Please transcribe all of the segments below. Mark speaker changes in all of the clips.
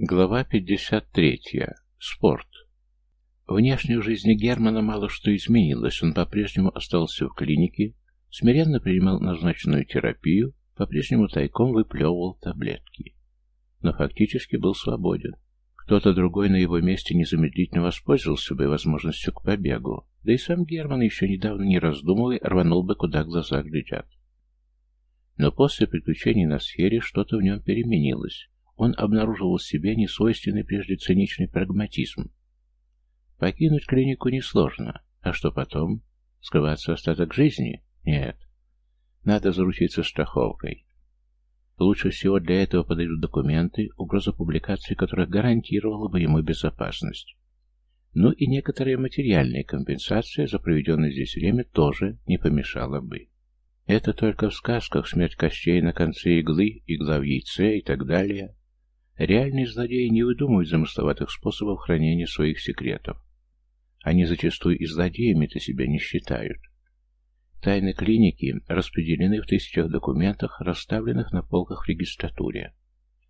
Speaker 1: Глава 53. Спорт. Внешне в жизни Германа мало что изменилось. Он по-прежнему остался в клинике, смиренно принимал назначенную терапию, по-прежнему тайком выплевывал таблетки. Но фактически был свободен. Кто-то другой на его месте незамедлительно воспользовался бы возможностью к побегу, да и сам Герман еще недавно не раздумывая рванул бы, куда глаза глядят. Но после приключений на сфере что-то в нем переменилось он обнаруживал в себе несвойственный прежде циничный прагматизм. Покинуть клинику несложно, а что потом? Скрываться остаток жизни? Нет. Надо заручиться страховкой. Лучше всего для этого подойдут документы, угроза публикации которых гарантировала бы ему безопасность. Ну и некоторая материальная компенсация за проведенное здесь время тоже не помешала бы. Это только в сказках смерть костей на конце иглы, игла в яйце и так далее. Реальные злодеи не выдумывают замысловатых способов хранения своих секретов. Они зачастую и злодеями-то себя не считают. Тайны клиники распределены в тысячах документах, расставленных на полках в регистратуре.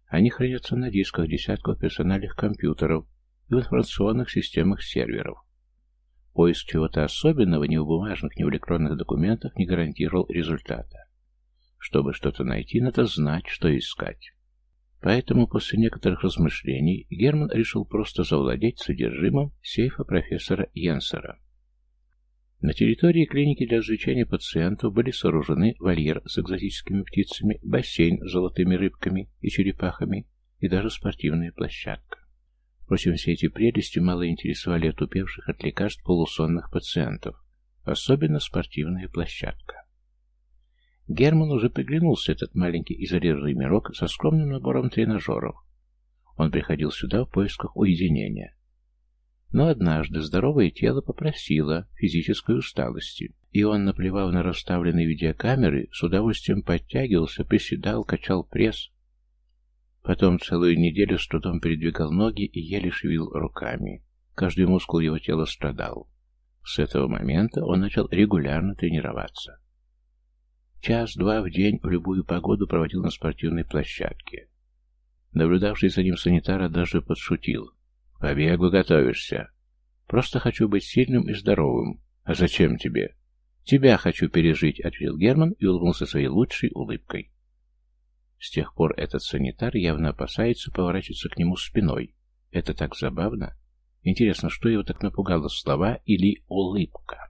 Speaker 1: Они хранятся на дисках десятков персональных компьютеров и в информационных системах серверов. Поиск чего-то особенного ни в бумажных, ни в электронных документах не гарантировал результата. Чтобы что-то найти, надо знать, что искать. Поэтому после некоторых размышлений Герман решил просто завладеть содержимым сейфа профессора Йенсера. На территории клиники для развлечения пациентов были сооружены вольер с экзотическими птицами, бассейн с золотыми рыбками и черепахами и даже спортивная площадка. Впрочем, все эти прелести мало интересовали отупевших от лекарств полусонных пациентов, особенно спортивная площадка. Герман уже приглянулся этот маленький изолированный мирок со скромным набором тренажеров. Он приходил сюда в поисках уединения. Но однажды здоровое тело попросило физической усталости, и он, наплевав на расставленные видеокамеры, с удовольствием подтягивался, приседал, качал пресс. Потом целую неделю с трудом передвигал ноги и еле шевелил руками. Каждый мускул его тела страдал. С этого момента он начал регулярно тренироваться. Час-два в день в любую погоду проводил на спортивной площадке. Наблюдавший за ним санитара даже подшутил. «К побегу готовишься. Просто хочу быть сильным и здоровым. А зачем тебе?» «Тебя хочу пережить», — ответил Герман и улыбнулся своей лучшей улыбкой. С тех пор этот санитар явно опасается поворачиваться к нему спиной. Это так забавно. Интересно, что его так напугало, слова или улыбка?